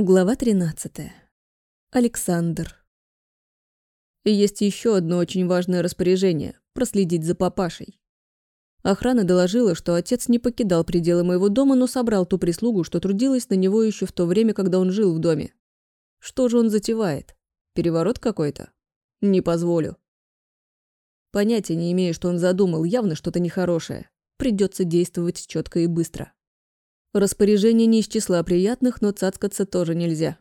Глава 13. Александр. Есть еще одно очень важное распоряжение – проследить за папашей. Охрана доложила, что отец не покидал пределы моего дома, но собрал ту прислугу, что трудилась на него еще в то время, когда он жил в доме. Что же он затевает? Переворот какой-то? Не позволю. Понятия не имею, что он задумал, явно что-то нехорошее. Придется действовать четко и быстро. Распоряжение не из числа приятных, но цацкаться тоже нельзя.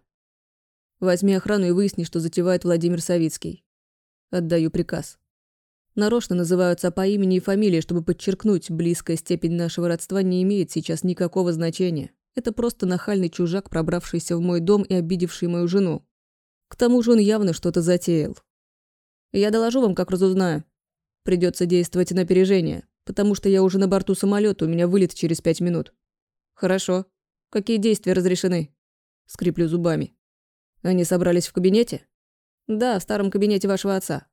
Возьми охрану и выясни, что затевает Владимир Савицкий. Отдаю приказ. Нарочно называются по имени и фамилии, чтобы подчеркнуть, близкая степень нашего родства не имеет сейчас никакого значения. Это просто нахальный чужак, пробравшийся в мой дом и обидевший мою жену. К тому же он явно что-то затеял. Я доложу вам, как разузнаю. Придется действовать на опережение, потому что я уже на борту самолета, у меня вылет через пять минут. «Хорошо. Какие действия разрешены?» Скриплю зубами. «Они собрались в кабинете?» «Да, в старом кабинете вашего отца».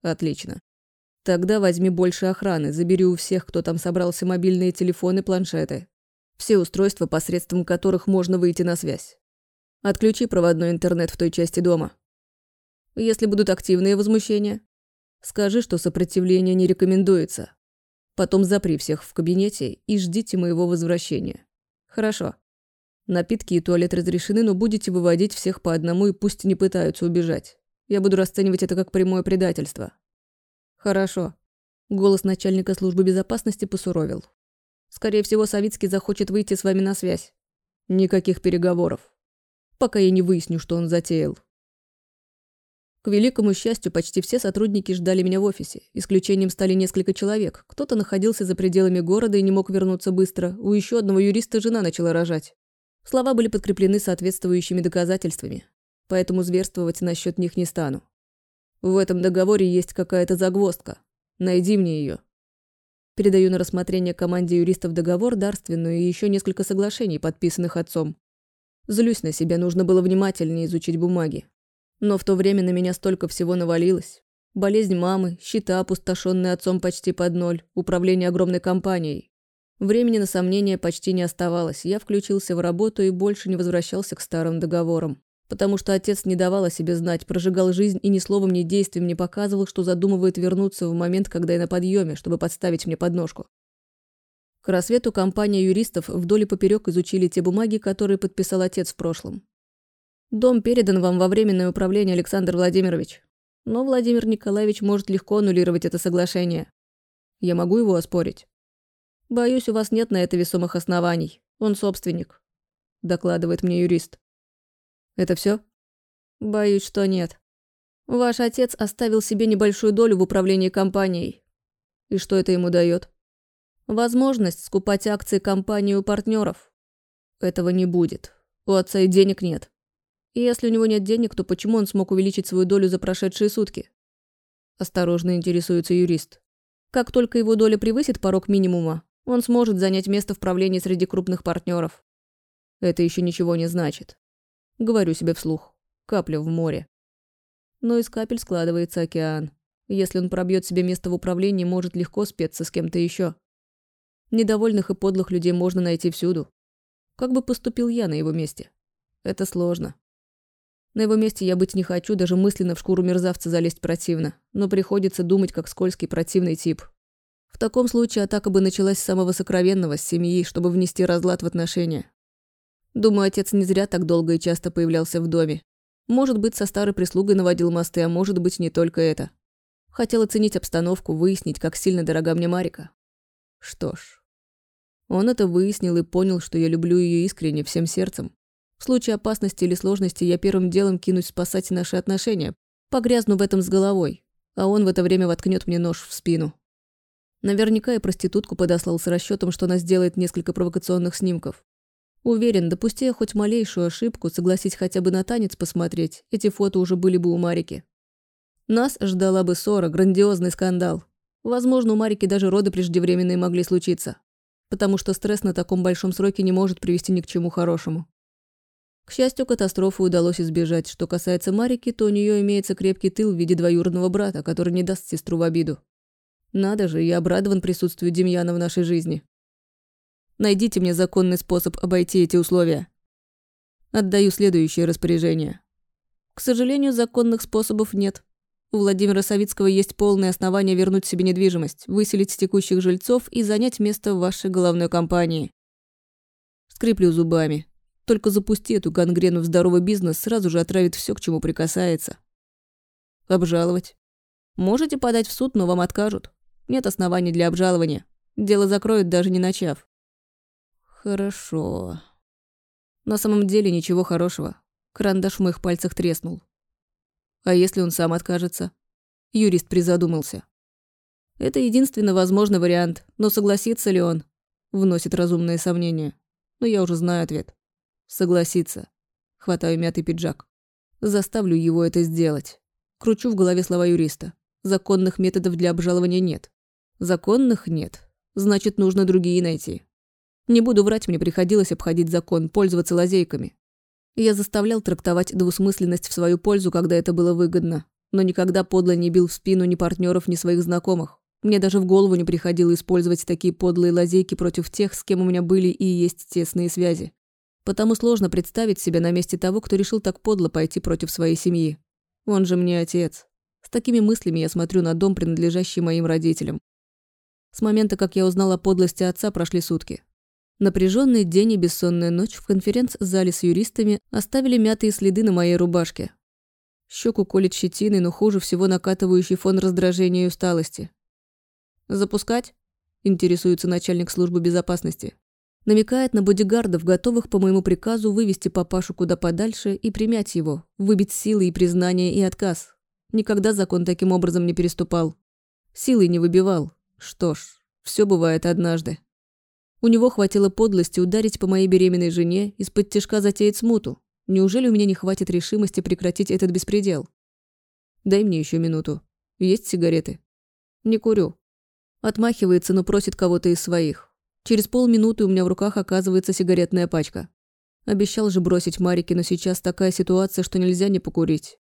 «Отлично. Тогда возьми больше охраны, забери у всех, кто там собрался, мобильные телефоны, планшеты. Все устройства, посредством которых можно выйти на связь. Отключи проводной интернет в той части дома. Если будут активные возмущения, скажи, что сопротивление не рекомендуется. Потом запри всех в кабинете и ждите моего возвращения. Хорошо. Напитки и туалет разрешены, но будете выводить всех по одному и пусть не пытаются убежать. Я буду расценивать это как прямое предательство. Хорошо. Голос начальника службы безопасности посуровил. Скорее всего, Савицкий захочет выйти с вами на связь. Никаких переговоров. Пока я не выясню, что он затеял. К великому счастью, почти все сотрудники ждали меня в офисе. Исключением стали несколько человек. Кто-то находился за пределами города и не мог вернуться быстро. У еще одного юриста жена начала рожать. Слова были подкреплены соответствующими доказательствами. Поэтому зверствовать насчет них не стану. В этом договоре есть какая-то загвоздка. Найди мне ее. Передаю на рассмотрение команде юристов договор дарственную и еще несколько соглашений, подписанных отцом. Злюсь на себя, нужно было внимательнее изучить бумаги. Но в то время на меня столько всего навалилось. Болезнь мамы, счета, опустошенные отцом почти под ноль, управление огромной компанией. Времени на сомнения почти не оставалось. Я включился в работу и больше не возвращался к старым договорам. Потому что отец не давал о себе знать, прожигал жизнь и ни словом, ни действием не показывал, что задумывает вернуться в момент, когда я на подъеме, чтобы подставить мне подножку. К рассвету компания юристов вдоль и поперек изучили те бумаги, которые подписал отец в прошлом. Дом передан вам во временное управление, Александр Владимирович. Но Владимир Николаевич может легко аннулировать это соглашение. Я могу его оспорить? Боюсь, у вас нет на это весомых оснований. Он собственник, докладывает мне юрист. Это все? Боюсь, что нет. Ваш отец оставил себе небольшую долю в управлении компанией. И что это ему дает? Возможность скупать акции компании у партнеров. Этого не будет. У отца и денег нет. И если у него нет денег, то почему он смог увеличить свою долю за прошедшие сутки? Осторожно интересуется юрист. Как только его доля превысит порог минимума, он сможет занять место в правлении среди крупных партнеров. Это еще ничего не значит. Говорю себе вслух. Капля в море. Но из капель складывается океан. Если он пробьет себе место в управлении, может легко спеться с кем-то еще. Недовольных и подлых людей можно найти всюду. Как бы поступил я на его месте? Это сложно. На его месте я быть не хочу, даже мысленно в шкуру мерзавца залезть противно. Но приходится думать, как скользкий противный тип. В таком случае атака бы началась с самого сокровенного, с семьи, чтобы внести разлад в отношения. Думаю, отец не зря так долго и часто появлялся в доме. Может быть, со старой прислугой наводил мосты, а может быть, не только это. Хотел оценить обстановку, выяснить, как сильно дорога мне Марика. Что ж. Он это выяснил и понял, что я люблю ее искренне, всем сердцем. В случае опасности или сложности я первым делом кинусь спасать наши отношения, погрязну в этом с головой, а он в это время воткнет мне нож в спину. Наверняка и проститутку подослал с расчетом, что она сделает несколько провокационных снимков. Уверен, допусти я хоть малейшую ошибку, согласись хотя бы на танец посмотреть, эти фото уже были бы у Марики. Нас ждала бы ссора, грандиозный скандал. Возможно, у Марики даже роды преждевременные могли случиться. Потому что стресс на таком большом сроке не может привести ни к чему хорошему. К счастью, катастрофы удалось избежать. Что касается Марики, то у нее имеется крепкий тыл в виде двоюродного брата, который не даст сестру в обиду. Надо же, я обрадован присутствию Демьяна в нашей жизни. Найдите мне законный способ обойти эти условия. Отдаю следующее распоряжение. К сожалению, законных способов нет. У Владимира Савицкого есть полное основание вернуть себе недвижимость, выселить текущих жильцов и занять место в вашей головной компании. Скриплю зубами. Только запусти эту гангрену в здоровый бизнес, сразу же отравит все, к чему прикасается. Обжаловать. Можете подать в суд, но вам откажут. Нет оснований для обжалования. Дело закроют, даже не начав. Хорошо. На самом деле ничего хорошего. Карандаш в моих пальцах треснул. А если он сам откажется? Юрист призадумался. Это единственно возможный вариант, но согласится ли он? Вносит разумные сомнения. Но я уже знаю ответ. Согласится. Хватаю мятый пиджак. Заставлю его это сделать. Кручу в голове слова юриста. Законных методов для обжалования нет. Законных нет. Значит, нужно другие найти. Не буду врать, мне приходилось обходить закон, пользоваться лазейками. Я заставлял трактовать двусмысленность в свою пользу, когда это было выгодно. Но никогда подло не бил в спину ни партнеров, ни своих знакомых. Мне даже в голову не приходило использовать такие подлые лазейки против тех, с кем у меня были и есть тесные связи. Потому сложно представить себя на месте того, кто решил так подло пойти против своей семьи. Он же мне отец. С такими мыслями я смотрю на дом, принадлежащий моим родителям. С момента, как я узнала о подлости отца, прошли сутки. Напряженный день и бессонная ночь в конференц-зале с юристами оставили мятые следы на моей рубашке. Щеку колет щетиной, но хуже всего накатывающий фон раздражения и усталости. «Запускать?» – интересуется начальник службы безопасности. Намекает на бодигардов, готовых по моему приказу вывести папашу куда подальше и примять его, выбить силы и признание и отказ. Никогда закон таким образом не переступал. Силой не выбивал, что ж, все бывает однажды. У него хватило подлости ударить по моей беременной жене, из-под тяжка затеять смуту. Неужели у меня не хватит решимости прекратить этот беспредел? Дай мне еще минуту. Есть сигареты? Не курю. Отмахивается, но просит кого-то из своих. Через полминуты у меня в руках оказывается сигаретная пачка. Обещал же бросить Марике, но сейчас такая ситуация, что нельзя не покурить.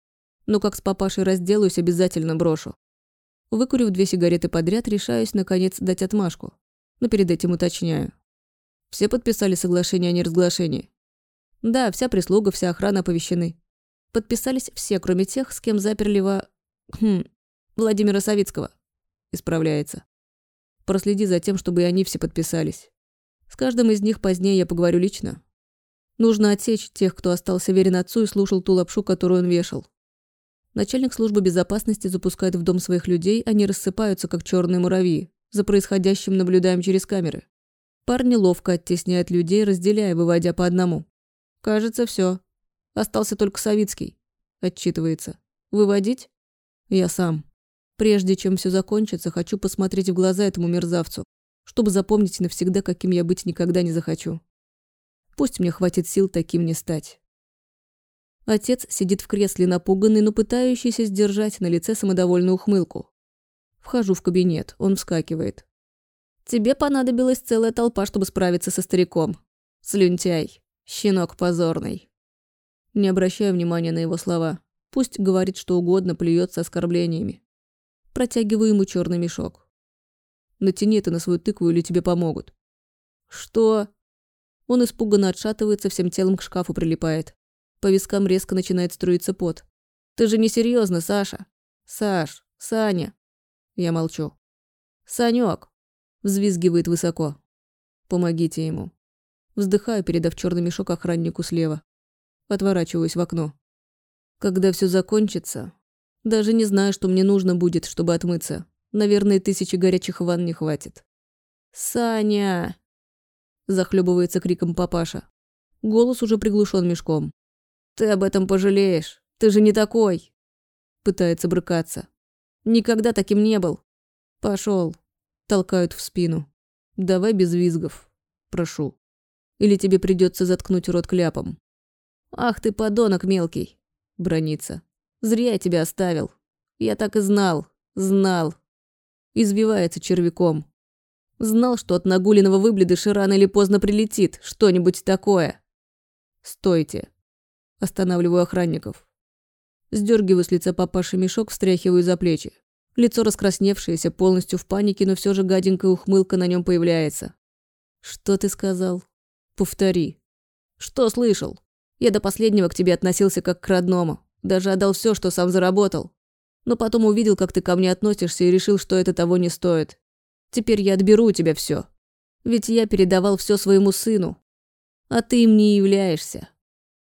Но как с папашей разделаюсь, обязательно брошу. Выкурив две сигареты подряд, решаюсь, наконец, дать отмашку. Но перед этим уточняю. Все подписали соглашение о неразглашении? Да, вся прислуга, вся охрана оповещены. Подписались все, кроме тех, с кем заперли во... Хм, Владимира Савицкого. Исправляется. Проследи за тем, чтобы и они все подписались. С каждым из них позднее я поговорю лично. Нужно отсечь тех, кто остался верен отцу и слушал ту лапшу, которую он вешал. Начальник службы безопасности запускает в дом своих людей, они рассыпаются, как черные муравьи. За происходящим наблюдаем через камеры. Парни ловко оттесняют людей, разделяя, выводя по одному. Кажется, все. Остался только Савицкий. Отчитывается. Выводить? Я сам. Прежде чем все закончится, хочу посмотреть в глаза этому мерзавцу, чтобы запомнить навсегда, каким я быть никогда не захочу. Пусть мне хватит сил таким не стать. Отец сидит в кресле напуганный, но пытающийся сдержать на лице самодовольную ухмылку. Вхожу в кабинет, он вскакивает. «Тебе понадобилась целая толпа, чтобы справиться со стариком. Слюнтяй. Щенок позорный». Не обращаю внимания на его слова. Пусть говорит что угодно, плюется оскорблениями. Протягиваю ему черный мешок. Натяни это на свою тыкву или тебе помогут. Что? Он испуганно отшатывается, всем телом к шкафу прилипает. По вискам резко начинает струиться пот. «Ты же не серьезно, Саша!» «Саш! Саня!» Я молчу. «Санек!» Взвизгивает высоко. «Помогите ему!» Вздыхаю, передав черный мешок охраннику слева. Отворачиваюсь в окно. Когда все закончится, даже не знаю, что мне нужно будет, чтобы отмыться. Наверное, тысячи горячих ванн не хватит. «Саня!» Захлебывается криком папаша. Голос уже приглушен мешком. «Ты об этом пожалеешь. Ты же не такой!» Пытается брыкаться. «Никогда таким не был!» «Пошел!» Толкают в спину. «Давай без визгов. Прошу. Или тебе придется заткнуть рот кляпом». «Ах ты, подонок мелкий!» Бронится. «Зря я тебя оставил. Я так и знал. Знал!» Избивается червяком. Знал, что от нагуленного выбледыша рано или поздно прилетит что-нибудь такое. «Стойте!» Останавливаю охранников. Сдергиваю с лица папаши мешок, встряхиваю за плечи. Лицо раскрасневшееся, полностью в панике, но все же гаденькая ухмылка на нем появляется. «Что ты сказал?» «Повтори». «Что слышал?» Я до последнего к тебе относился как к родному, даже отдал все, что сам заработал. Но потом увидел, как ты ко мне относишься и решил, что это того не стоит. Теперь я отберу у тебя все. Ведь я передавал все своему сыну. А ты им не являешься.